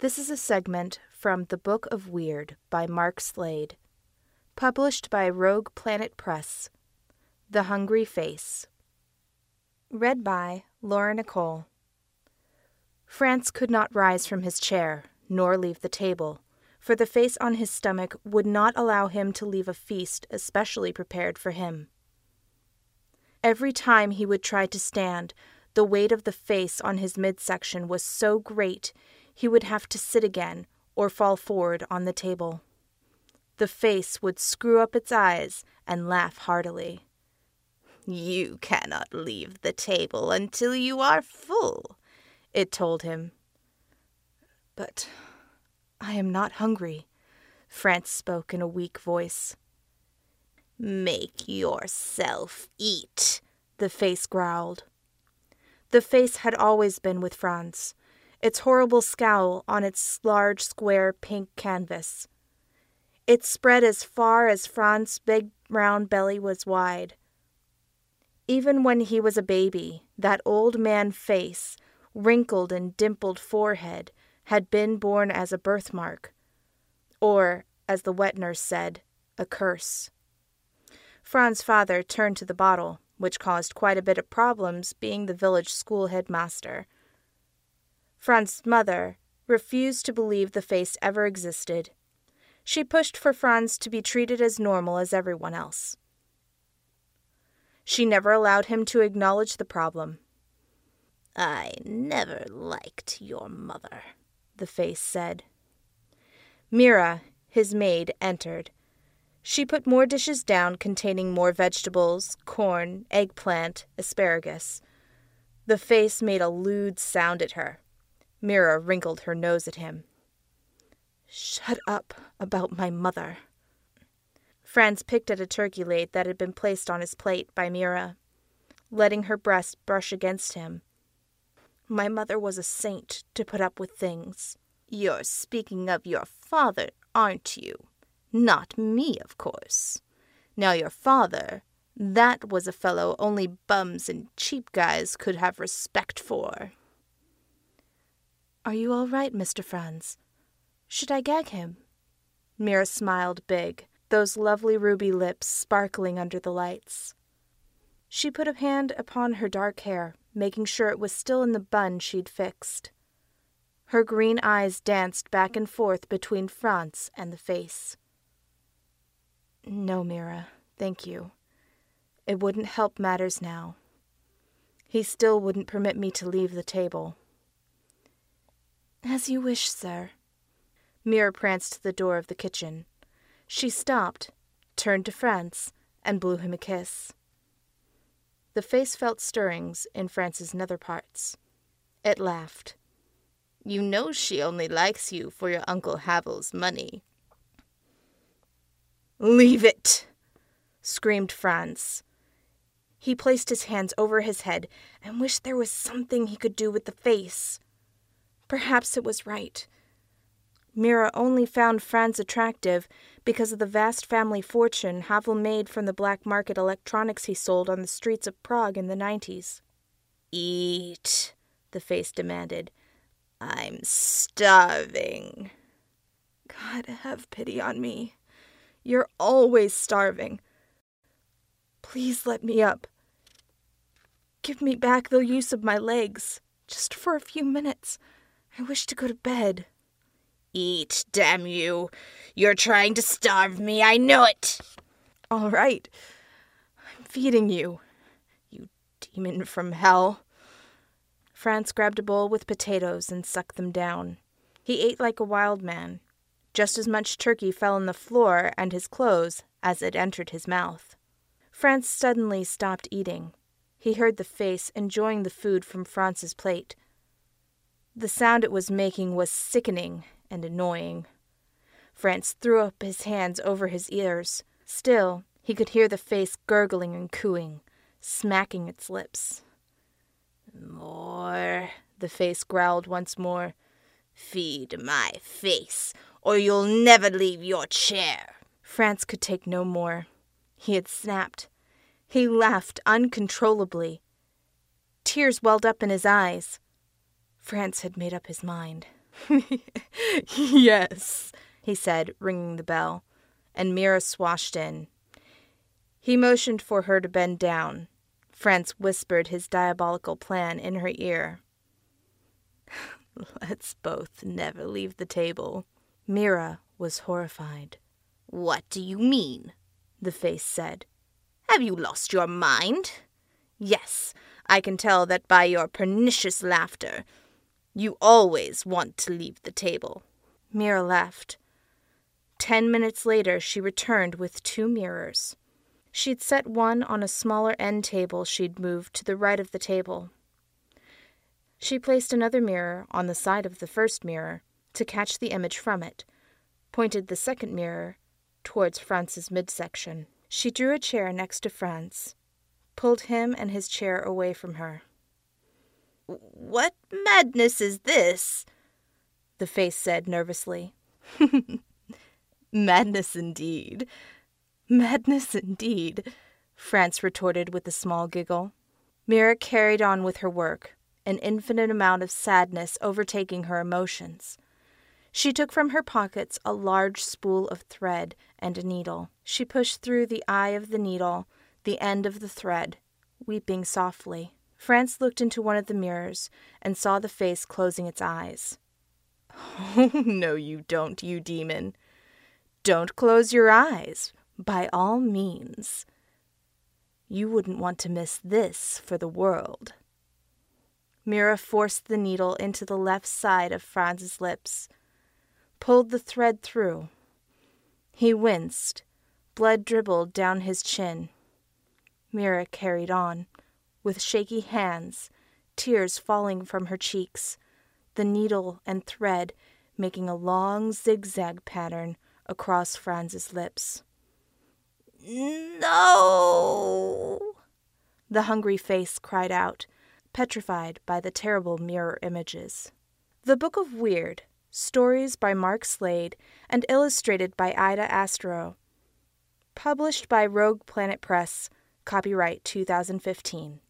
This is a segment from The Book of Weird by Mark Slade, published by Rogue Planet Press. The Hungry Face. Read by Laura Nicole. Franz could not rise from his chair, nor leave the table, for the face on his stomach would not allow him to leave a feast especially prepared for him. Every time he would try to stand, the weight of the face on his midsection was so great he would have to sit again or fall forward on the table. The face would screw up its eyes and laugh heartily. You cannot leave the table until you are full, it told him. But I am not hungry, Franz spoke in a weak voice. Make yourself eat, the face growled. The face had always been with Franz, its horrible scowl on its large square pink canvas. It spread as far as Franz's big round belly was wide. Even when he was a baby, that old man face, wrinkled and dimpled forehead, had been born as a birthmark, or, as the wet nurse said, a curse. Franz's father turned to the bottle which caused quite a bit of problems being the village school headmaster. Franz's mother refused to believe the face ever existed. She pushed for Franz to be treated as normal as everyone else. She never allowed him to acknowledge the problem. I never liked your mother, the face said. Mira, his maid, entered she put more dishes down containing more vegetables, corn, eggplant, asparagus. The face made a lewd sound at her. Mira wrinkled her nose at him. Shut up about my mother. Franz picked at a turkey leg that had been placed on his plate by Mira, letting her breast brush against him. My mother was a saint to put up with things. You're speaking of your father, aren't you? Not me, of course. Now, your father, that was a fellow only bums and cheap guys could have respect for. Are you all right, Mr. Franz? Should I gag him? Mira smiled big, those lovely ruby lips sparkling under the lights. She put a hand upon her dark hair, making sure it was still in the bun she'd fixed. Her green eyes danced back and forth between Franz and the face. No, Mira, thank you. It wouldn't help matters now. He still wouldn't permit me to leave the table. As you wish, sir. Mira pranced to the door of the kitchen. She stopped, turned to Franz, and blew him a kiss. The face felt stirrings in Franz's nether parts. It laughed. You know she only likes you for your Uncle Havel's money. Leave it! screamed Franz. He placed his hands over his head and wished there was something he could do with the face. Perhaps it was right. Mira only found Franz attractive because of the vast family fortune Havel made from the black market electronics he sold on the streets of Prague in the 90s. Eat, the face demanded. I'm starving. God have pity on me. You're always starving. Please let me up. Give me back the use of my legs, just for a few minutes. I wish to go to bed. Eat, damn you. You're trying to starve me, I know it. All right. I'm feeding you, you demon from hell. Franz grabbed a bowl with potatoes and sucked them down. He ate like a wild man, just as much turkey fell on the floor and his clothes as it entered his mouth. Franz suddenly stopped eating. He heard the face enjoying the food from Franz's plate. The sound it was making was sickening and annoying. Franz threw up his hands over his ears. Still, he could hear the face gurgling and cooing, smacking its lips. More, the face growled once more. Feed my face, or you'll never leave your chair. Franz could take no more. He had snapped. He laughed uncontrollably. Tears welled up in his eyes. Franz had made up his mind. yes, he said, ringing the bell, and Mira swashed in. He motioned for her to bend down. Franz whispered his diabolical plan in her ear. Let's both never leave the table. Mira was horrified. What do you mean? the face said. Have you lost your mind? Yes, I can tell that by your pernicious laughter. You always want to leave the table. Mira left. Ten minutes later, she returned with two mirrors. She'd set one on a smaller end table she'd moved to the right of the table. She placed another mirror on the side of the first mirror to catch the image from it, pointed the second mirror towards Franz's midsection. She drew a chair next to Franz, pulled him and his chair away from her. What madness is this? The face said nervously. madness indeed. Madness indeed, Franz retorted with a small giggle. Mira carried on with her work, an infinite amount of sadness overtaking her emotions. She took from her pockets a large spool of thread and a needle. She pushed through the eye of the needle the end of the thread, weeping softly. Franz looked into one of the mirrors and saw the face closing its eyes. Oh, no, you don't, you demon. Don't close your eyes, by all means. You wouldn't want to miss this for the world. Mira forced the needle into the left side of Franz's lips, pulled the thread through. He winced. Blood dribbled down his chin. Mira carried on, with shaky hands, tears falling from her cheeks, the needle and thread making a long zigzag pattern across Franz's lips. No! The hungry face cried out, petrified by the terrible mirror images. The Book of Weird, stories by Mark Slade and illustrated by Ida Astro. Published by Rogue Planet Press, copyright 2015.